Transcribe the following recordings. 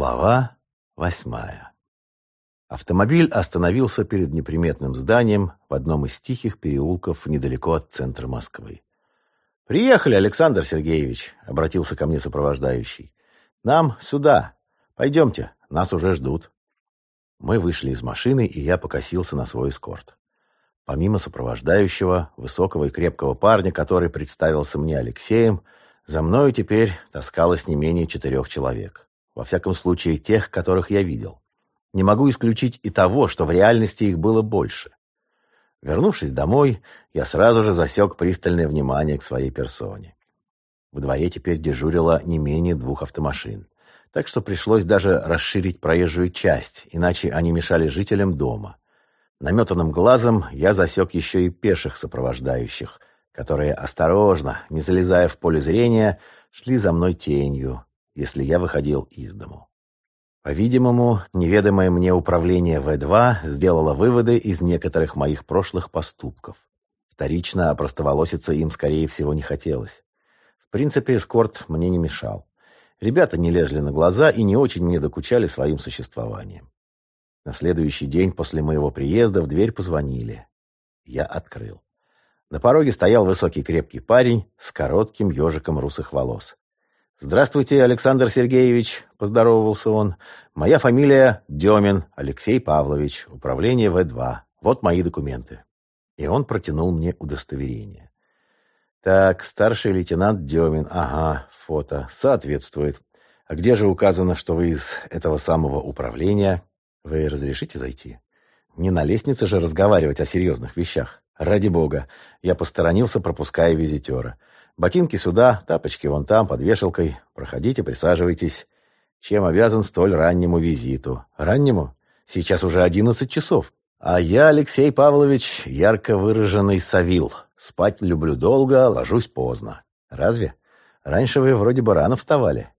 Глава восьмая. Автомобиль остановился перед неприметным зданием в одном из тихих переулков недалеко от центра Москвы. «Приехали, Александр Сергеевич», — обратился ко мне сопровождающий. «Нам сюда. Пойдемте, нас уже ждут». Мы вышли из машины, и я покосился на свой эскорт. Помимо сопровождающего, высокого и крепкого парня, который представился мне Алексеем, за мною теперь таскалось не менее четырех человек. Во всяком случае, тех, которых я видел. Не могу исключить и того, что в реальности их было больше. Вернувшись домой, я сразу же засек пристальное внимание к своей персоне. В дворе теперь дежурило не менее двух автомашин. Так что пришлось даже расширить проезжую часть, иначе они мешали жителям дома. Наметанным глазом я засек еще и пеших сопровождающих, которые осторожно, не залезая в поле зрения, шли за мной тенью, если я выходил из дому. По-видимому, неведомое мне управление В2 сделало выводы из некоторых моих прошлых поступков. Вторично опростоволоситься им, скорее всего, не хотелось. В принципе, эскорт мне не мешал. Ребята не лезли на глаза и не очень мне докучали своим существованием. На следующий день после моего приезда в дверь позвонили. Я открыл. На пороге стоял высокий крепкий парень с коротким ежиком русых волос. «Здравствуйте, Александр Сергеевич», — поздоровался он. «Моя фамилия Демин Алексей Павлович, управление В2. Вот мои документы». И он протянул мне удостоверение. «Так, старший лейтенант Демин. Ага, фото. Соответствует. А где же указано, что вы из этого самого управления? Вы разрешите зайти? Не на лестнице же разговаривать о серьезных вещах. Ради бога. Я посторонился, пропуская визитера. Ботинки сюда, тапочки вон там, под вешалкой. Проходите, присаживайтесь. Чем обязан столь раннему визиту? Раннему? Сейчас уже одиннадцать часов. А я, Алексей Павлович, ярко выраженный совил. Спать люблю долго, ложусь поздно. Разве? Раньше вы вроде бы рано вставали.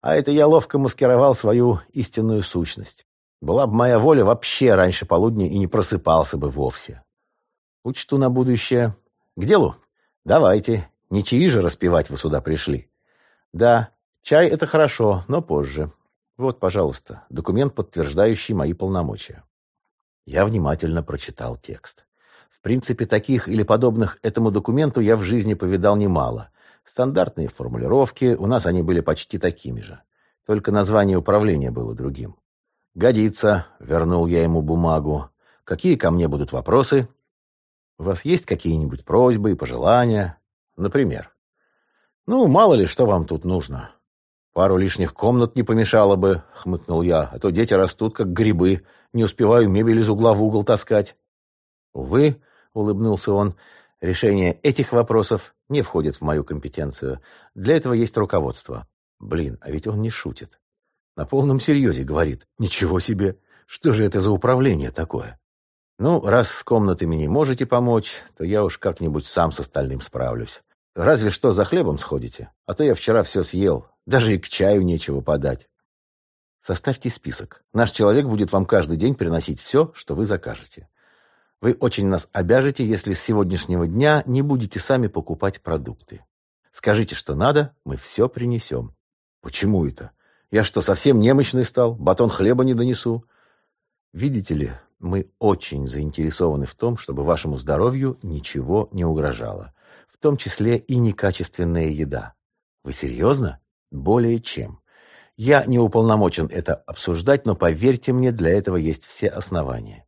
А это я ловко маскировал свою истинную сущность. Была бы моя воля, вообще раньше полудня и не просыпался бы вовсе. Учту на будущее. К делу? Давайте. Не чаи же распевать вы сюда пришли. Да, чай — это хорошо, но позже. Вот, пожалуйста, документ, подтверждающий мои полномочия. Я внимательно прочитал текст. В принципе, таких или подобных этому документу я в жизни повидал немало. Стандартные формулировки, у нас они были почти такими же. Только название управления было другим. «Годится», — вернул я ему бумагу. «Какие ко мне будут вопросы?» «У вас есть какие-нибудь просьбы и пожелания?» Например. Ну, мало ли, что вам тут нужно. Пару лишних комнат не помешало бы, хмыкнул я, а то дети растут, как грибы. Не успеваю мебель из угла в угол таскать. Увы, улыбнулся он, решение этих вопросов не входит в мою компетенцию. Для этого есть руководство. Блин, а ведь он не шутит. На полном серьезе говорит. Ничего себе! Что же это за управление такое? Ну, раз с комнатами не можете помочь, то я уж как-нибудь сам с остальным справлюсь. Разве что за хлебом сходите. А то я вчера все съел. Даже и к чаю нечего подать. Составьте список. Наш человек будет вам каждый день приносить все, что вы закажете. Вы очень нас обяжете, если с сегодняшнего дня не будете сами покупать продукты. Скажите, что надо, мы все принесем. Почему это? Я что, совсем немощный стал? Батон хлеба не донесу? Видите ли, мы очень заинтересованы в том, чтобы вашему здоровью ничего не угрожало в том числе и некачественная еда. Вы серьезно? Более чем. Я не уполномочен это обсуждать, но поверьте мне, для этого есть все основания.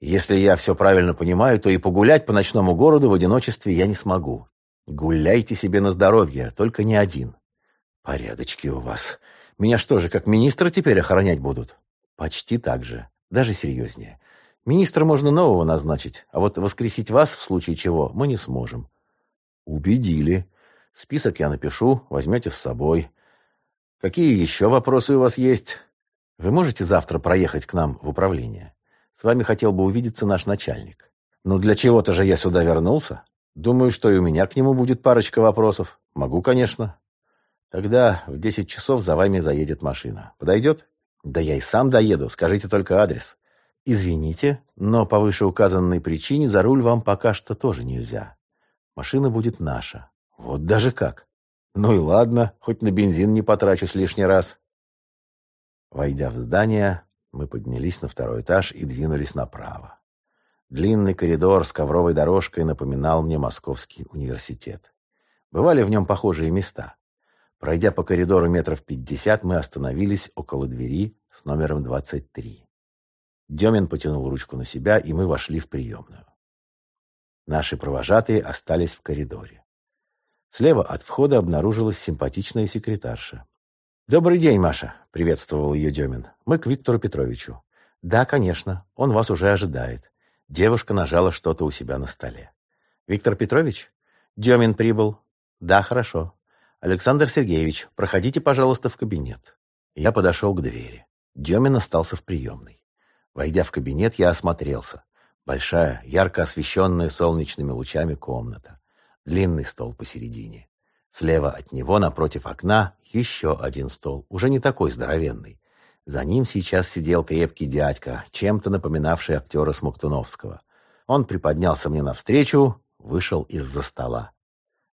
Если я все правильно понимаю, то и погулять по ночному городу в одиночестве я не смогу. Гуляйте себе на здоровье, только не один. Порядочки у вас. Меня что же, как министра теперь охранять будут? Почти так же. Даже серьезнее. Министра можно нового назначить, а вот воскресить вас, в случае чего, мы не сможем. Убедили. Список я напишу, возьмете с собой. Какие еще вопросы у вас есть? Вы можете завтра проехать к нам в управление? С вами хотел бы увидеться наш начальник. Ну, для чего-то же я сюда вернулся. Думаю, что и у меня к нему будет парочка вопросов. Могу, конечно. Тогда в десять часов за вами заедет машина. Подойдет? Да я и сам доеду, скажите только адрес. Извините, но по вышеуказанной причине за руль вам пока что тоже нельзя. Машина будет наша. Вот даже как. Ну и ладно, хоть на бензин не потрачусь лишний раз. Войдя в здание, мы поднялись на второй этаж и двинулись направо. Длинный коридор с ковровой дорожкой напоминал мне Московский университет. Бывали в нем похожие места. Пройдя по коридору метров пятьдесят, мы остановились около двери с номером 23. Демин потянул ручку на себя, и мы вошли в приемную. Наши провожатые остались в коридоре. Слева от входа обнаружилась симпатичная секретарша. «Добрый день, Маша», — приветствовал ее Демин. «Мы к Виктору Петровичу». «Да, конечно, он вас уже ожидает». Девушка нажала что-то у себя на столе. «Виктор Петрович?» «Демин прибыл». «Да, хорошо». «Александр Сергеевич, проходите, пожалуйста, в кабинет». Я подошел к двери. Демин остался в приемной. Войдя в кабинет, я осмотрелся. Большая, ярко освещенная солнечными лучами комната. Длинный стол посередине. Слева от него, напротив окна, еще один стол, уже не такой здоровенный. За ним сейчас сидел крепкий дядька, чем-то напоминавший актера Смоктуновского. Он приподнялся мне навстречу, вышел из-за стола.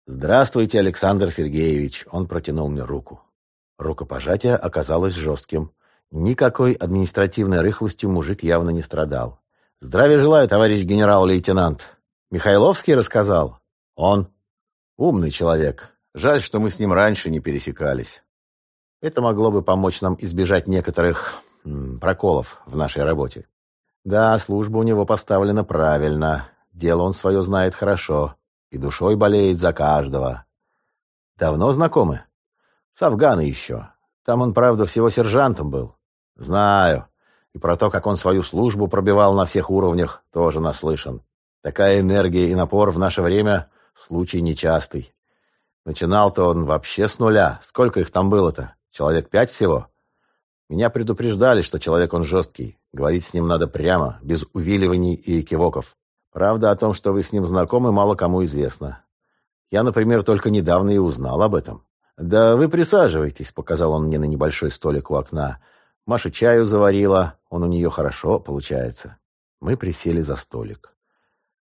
«Здравствуйте, Александр Сергеевич!» Он протянул мне руку. Рукопожатие оказалось жестким. Никакой административной рыхлостью мужик явно не страдал. «Здравия желаю, товарищ генерал-лейтенант!» «Михайловский рассказал?» «Он. Умный человек. Жаль, что мы с ним раньше не пересекались. Это могло бы помочь нам избежать некоторых проколов в нашей работе. Да, служба у него поставлена правильно. Дело он свое знает хорошо и душой болеет за каждого. Давно знакомы? С Афгана еще. Там он, правда, всего сержантом был. Знаю. И про то, как он свою службу пробивал на всех уровнях, тоже наслышан. Такая энергия и напор в наше время — случай нечастый. Начинал-то он вообще с нуля. Сколько их там было-то? Человек пять всего? Меня предупреждали, что человек он жесткий. Говорить с ним надо прямо, без увиливаний и кивоков. Правда о том, что вы с ним знакомы, мало кому известно. Я, например, только недавно и узнал об этом. «Да вы присаживайтесь», — показал он мне на небольшой столик у окна. Маша чаю заварила, он у нее хорошо получается. Мы присели за столик.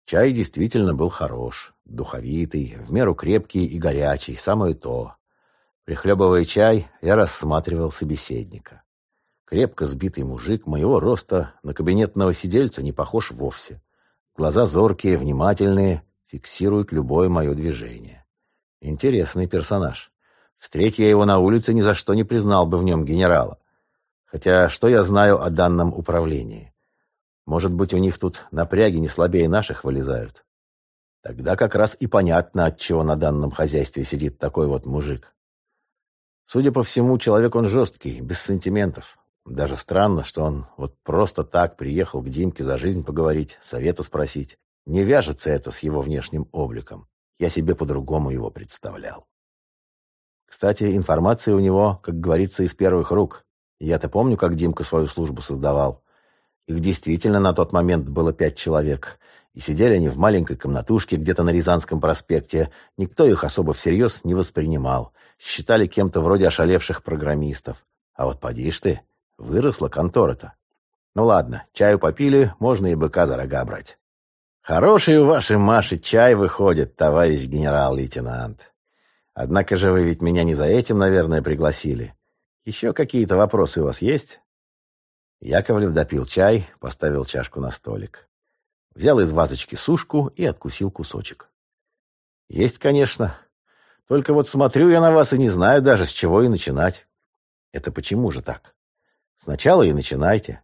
Чай действительно был хорош, духовитый, в меру крепкий и горячий, самое то. Прихлебывая чай, я рассматривал собеседника. Крепко сбитый мужик моего роста на кабинетного сидельца не похож вовсе. Глаза зоркие, внимательные, фиксируют любое мое движение. Интересный персонаж. Встреть я его на улице, ни за что не признал бы в нем генерала. Хотя что я знаю о данном управлении? Может быть, у них тут напряги не слабее наших вылезают? Тогда как раз и понятно, от чего на данном хозяйстве сидит такой вот мужик. Судя по всему, человек он жесткий, без сантиментов. Даже странно, что он вот просто так приехал к Димке за жизнь поговорить, совета спросить. Не вяжется это с его внешним обликом. Я себе по-другому его представлял. Кстати, информация у него, как говорится, из первых рук. Я-то помню, как Димка свою службу создавал. Их действительно на тот момент было пять человек. И сидели они в маленькой комнатушке где-то на Рязанском проспекте. Никто их особо всерьез не воспринимал. Считали кем-то вроде ошалевших программистов. А вот поди ж ты, Выросла контора-то. Ну ладно, чаю попили, можно и быка за рога брать. Хороший у вашей Маши чай выходит, товарищ генерал-лейтенант. Однако же вы ведь меня не за этим, наверное, пригласили. Еще какие-то вопросы у вас есть? Яковлев допил чай, поставил чашку на столик. Взял из вазочки сушку и откусил кусочек. Есть, конечно. Только вот смотрю я на вас и не знаю даже, с чего и начинать. Это почему же так? Сначала и начинайте.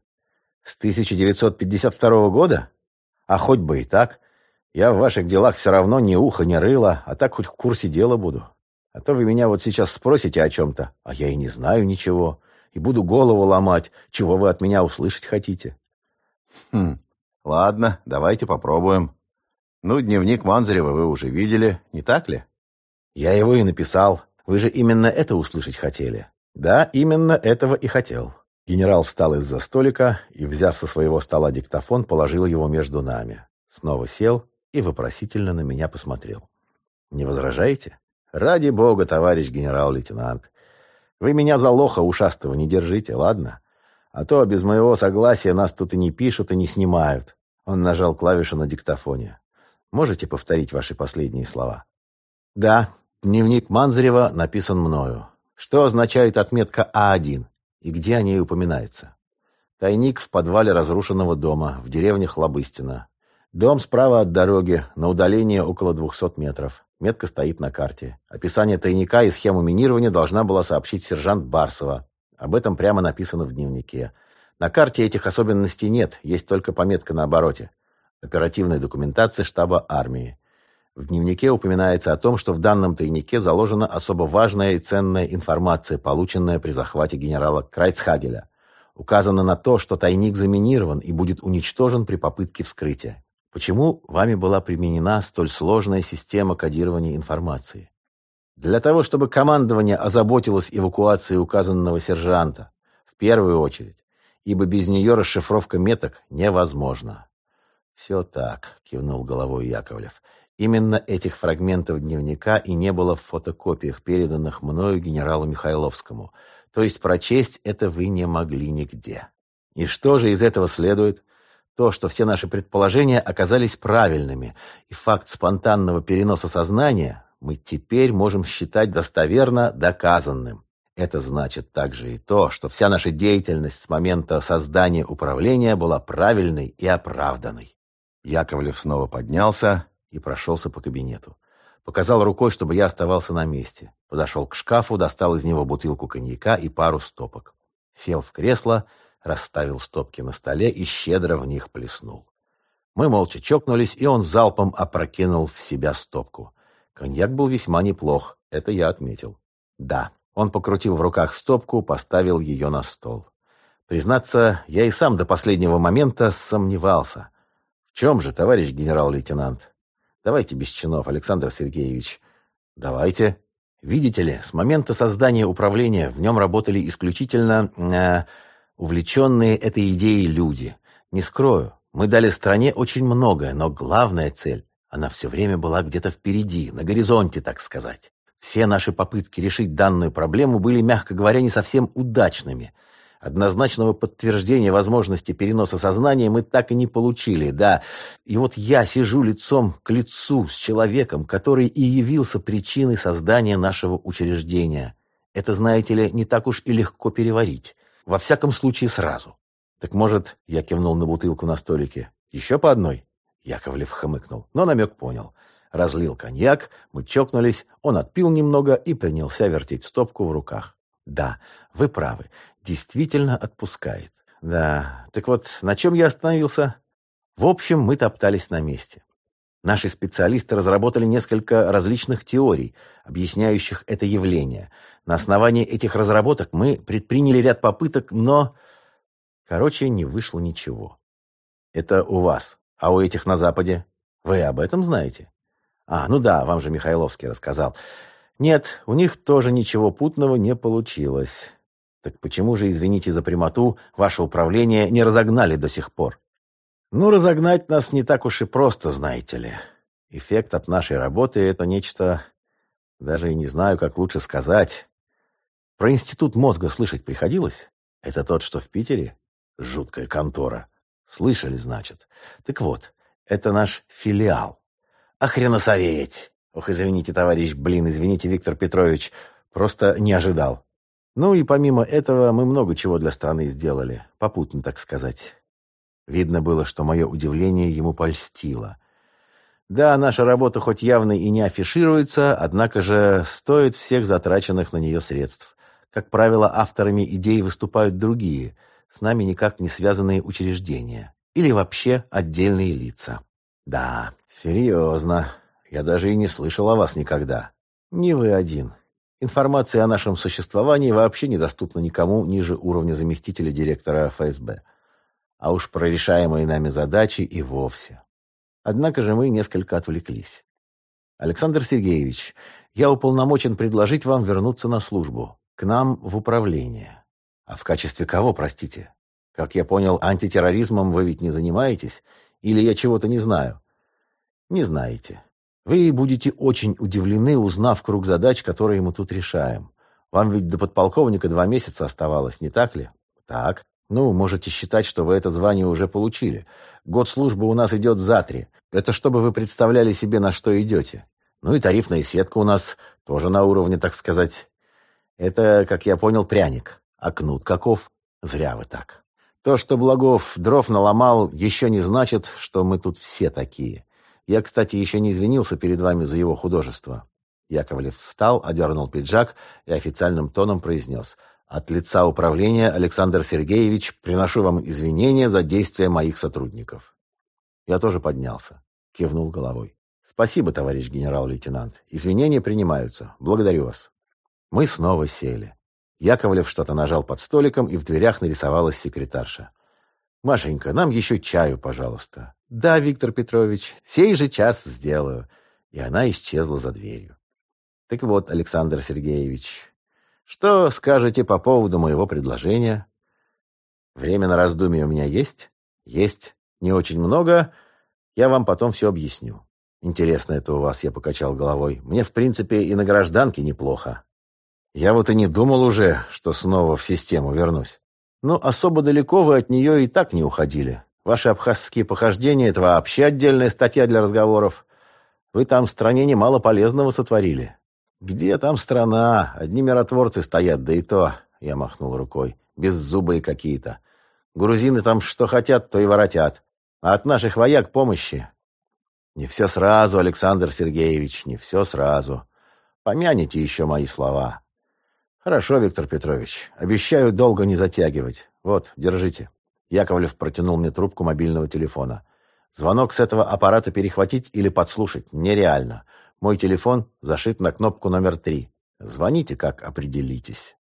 С 1952 года? А хоть бы и так. Я в ваших делах все равно ни уха, ни рыла, а так хоть в курсе дела буду. А то вы меня вот сейчас спросите о чем-то, а я и не знаю ничего, и буду голову ломать, чего вы от меня услышать хотите. Хм, ладно, давайте попробуем. Ну, дневник Манзарева вы уже видели, не так ли? Я его и написал. Вы же именно это услышать хотели. Да, именно этого и хотел. Генерал встал из-за столика и, взяв со своего стола диктофон, положил его между нами. Снова сел и вопросительно на меня посмотрел. «Не возражаете?» «Ради бога, товарищ генерал-лейтенант. Вы меня за лоха ушастого не держите, ладно? А то без моего согласия нас тут и не пишут, и не снимают». Он нажал клавишу на диктофоне. «Можете повторить ваши последние слова?» «Да, дневник Манзарева написан мною. Что означает отметка А1?» И где о ней упоминается? Тайник в подвале разрушенного дома в деревне Хлобыстина. Дом справа от дороги, на удалении около 200 метров. Метка стоит на карте. Описание тайника и схему минирования должна была сообщить сержант Барсова. Об этом прямо написано в дневнике. На карте этих особенностей нет, есть только пометка на обороте. Оперативная документация штаба армии. В дневнике упоминается о том, что в данном тайнике заложена особо важная и ценная информация, полученная при захвате генерала Крайцхагеля. Указано на то, что тайник заминирован и будет уничтожен при попытке вскрытия. Почему вами была применена столь сложная система кодирования информации? Для того, чтобы командование озаботилось эвакуацией указанного сержанта. В первую очередь. Ибо без нее расшифровка меток невозможна. «Все так», — кивнул головой Яковлев. Именно этих фрагментов дневника и не было в фотокопиях, переданных мною генералу Михайловскому. То есть прочесть это вы не могли нигде. И что же из этого следует? То, что все наши предположения оказались правильными, и факт спонтанного переноса сознания мы теперь можем считать достоверно доказанным. Это значит также и то, что вся наша деятельность с момента создания управления была правильной и оправданной. Яковлев снова поднялся, и прошелся по кабинету. Показал рукой, чтобы я оставался на месте. Подошел к шкафу, достал из него бутылку коньяка и пару стопок. Сел в кресло, расставил стопки на столе и щедро в них плеснул. Мы молча чокнулись, и он залпом опрокинул в себя стопку. Коньяк был весьма неплох, это я отметил. Да, он покрутил в руках стопку, поставил ее на стол. Признаться, я и сам до последнего момента сомневался. В чем же, товарищ генерал-лейтенант? Давайте без чинов, Александр Сергеевич. Давайте. Видите ли, с момента создания управления в нем работали исключительно э, увлеченные этой идеей люди. Не скрою, мы дали стране очень многое, но главная цель, она все время была где-то впереди, на горизонте, так сказать. Все наши попытки решить данную проблему были, мягко говоря, не совсем удачными – Однозначного подтверждения возможности переноса сознания мы так и не получили, да. И вот я сижу лицом к лицу с человеком, который и явился причиной создания нашего учреждения. Это, знаете ли, не так уж и легко переварить. Во всяком случае, сразу. Так может, я кивнул на бутылку на столике. Еще по одной? Яковлев хмыкнул, но намек понял. Разлил коньяк, мы чокнулись, он отпил немного и принялся вертеть стопку в руках. Да, вы правы действительно отпускает. Да, так вот, на чем я остановился? В общем, мы топтались на месте. Наши специалисты разработали несколько различных теорий, объясняющих это явление. На основании этих разработок мы предприняли ряд попыток, но... Короче, не вышло ничего. Это у вас. А у этих на Западе? Вы об этом знаете? А, ну да, вам же Михайловский рассказал. Нет, у них тоже ничего путного не получилось. Так почему же, извините за прямоту, ваше управление не разогнали до сих пор? Ну, разогнать нас не так уж и просто, знаете ли. Эффект от нашей работы — это нечто... Даже и не знаю, как лучше сказать. Про институт мозга слышать приходилось? Это тот, что в Питере? Жуткая контора. Слышали, значит. Так вот, это наш филиал. Охреносоветь! Ох, извините, товарищ, блин, извините, Виктор Петрович. Просто не ожидал. Ну и помимо этого мы много чего для страны сделали, попутно, так сказать. Видно было, что мое удивление ему польстило. Да, наша работа хоть явно и не афишируется, однако же стоит всех затраченных на нее средств. Как правило, авторами идей выступают другие, с нами никак не связанные учреждения. Или вообще отдельные лица. Да, серьезно. Я даже и не слышал о вас никогда. Не вы один. Информация о нашем существовании вообще недоступна никому ниже уровня заместителя директора ФСБ. А уж про решаемые нами задачи и вовсе. Однако же мы несколько отвлеклись. Александр Сергеевич, я уполномочен предложить вам вернуться на службу, к нам в управление. А в качестве кого, простите? Как я понял, антитерроризмом вы ведь не занимаетесь? Или я чего-то не знаю? Не знаете. Вы будете очень удивлены, узнав круг задач, которые мы тут решаем. Вам ведь до подполковника два месяца оставалось, не так ли? Так. Ну, можете считать, что вы это звание уже получили. Год службы у нас идет за три. Это чтобы вы представляли себе, на что идете. Ну и тарифная сетка у нас тоже на уровне, так сказать. Это, как я понял, пряник. А кнут каков? Зря вы так. То, что Благов дров наломал, еще не значит, что мы тут все такие. Я, кстати, еще не извинился перед вами за его художество. Яковлев встал, одернул пиджак и официальным тоном произнес. «От лица управления, Александр Сергеевич, приношу вам извинения за действия моих сотрудников». Я тоже поднялся, кивнул головой. «Спасибо, товарищ генерал-лейтенант. Извинения принимаются. Благодарю вас». Мы снова сели. Яковлев что-то нажал под столиком, и в дверях нарисовалась секретарша. «Машенька, нам еще чаю, пожалуйста». «Да, Виктор Петрович, сей же час сделаю». И она исчезла за дверью. Так вот, Александр Сергеевич, что скажете по поводу моего предложения? Время на раздумье у меня есть? Есть. Не очень много. Я вам потом все объясню. Интересно это у вас, я покачал головой. Мне, в принципе, и на гражданке неплохо. Я вот и не думал уже, что снова в систему вернусь. Но особо далеко вы от нее и так не уходили. Ваши абхазские похождения — это вообще отдельная статья для разговоров. Вы там в стране немало полезного сотворили. «Где там страна? Одни миротворцы стоят, да и то...» Я махнул рукой. «Беззубые какие-то. Грузины там что хотят, то и воротят. А от наших вояк помощи...» «Не все сразу, Александр Сергеевич, не все сразу. Помяните еще мои слова». «Хорошо, Виктор Петрович. Обещаю долго не затягивать. Вот, держите». Яковлев протянул мне трубку мобильного телефона. «Звонок с этого аппарата перехватить или подслушать нереально. Мой телефон зашит на кнопку номер три. Звоните, как определитесь.